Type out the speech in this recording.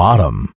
bottom.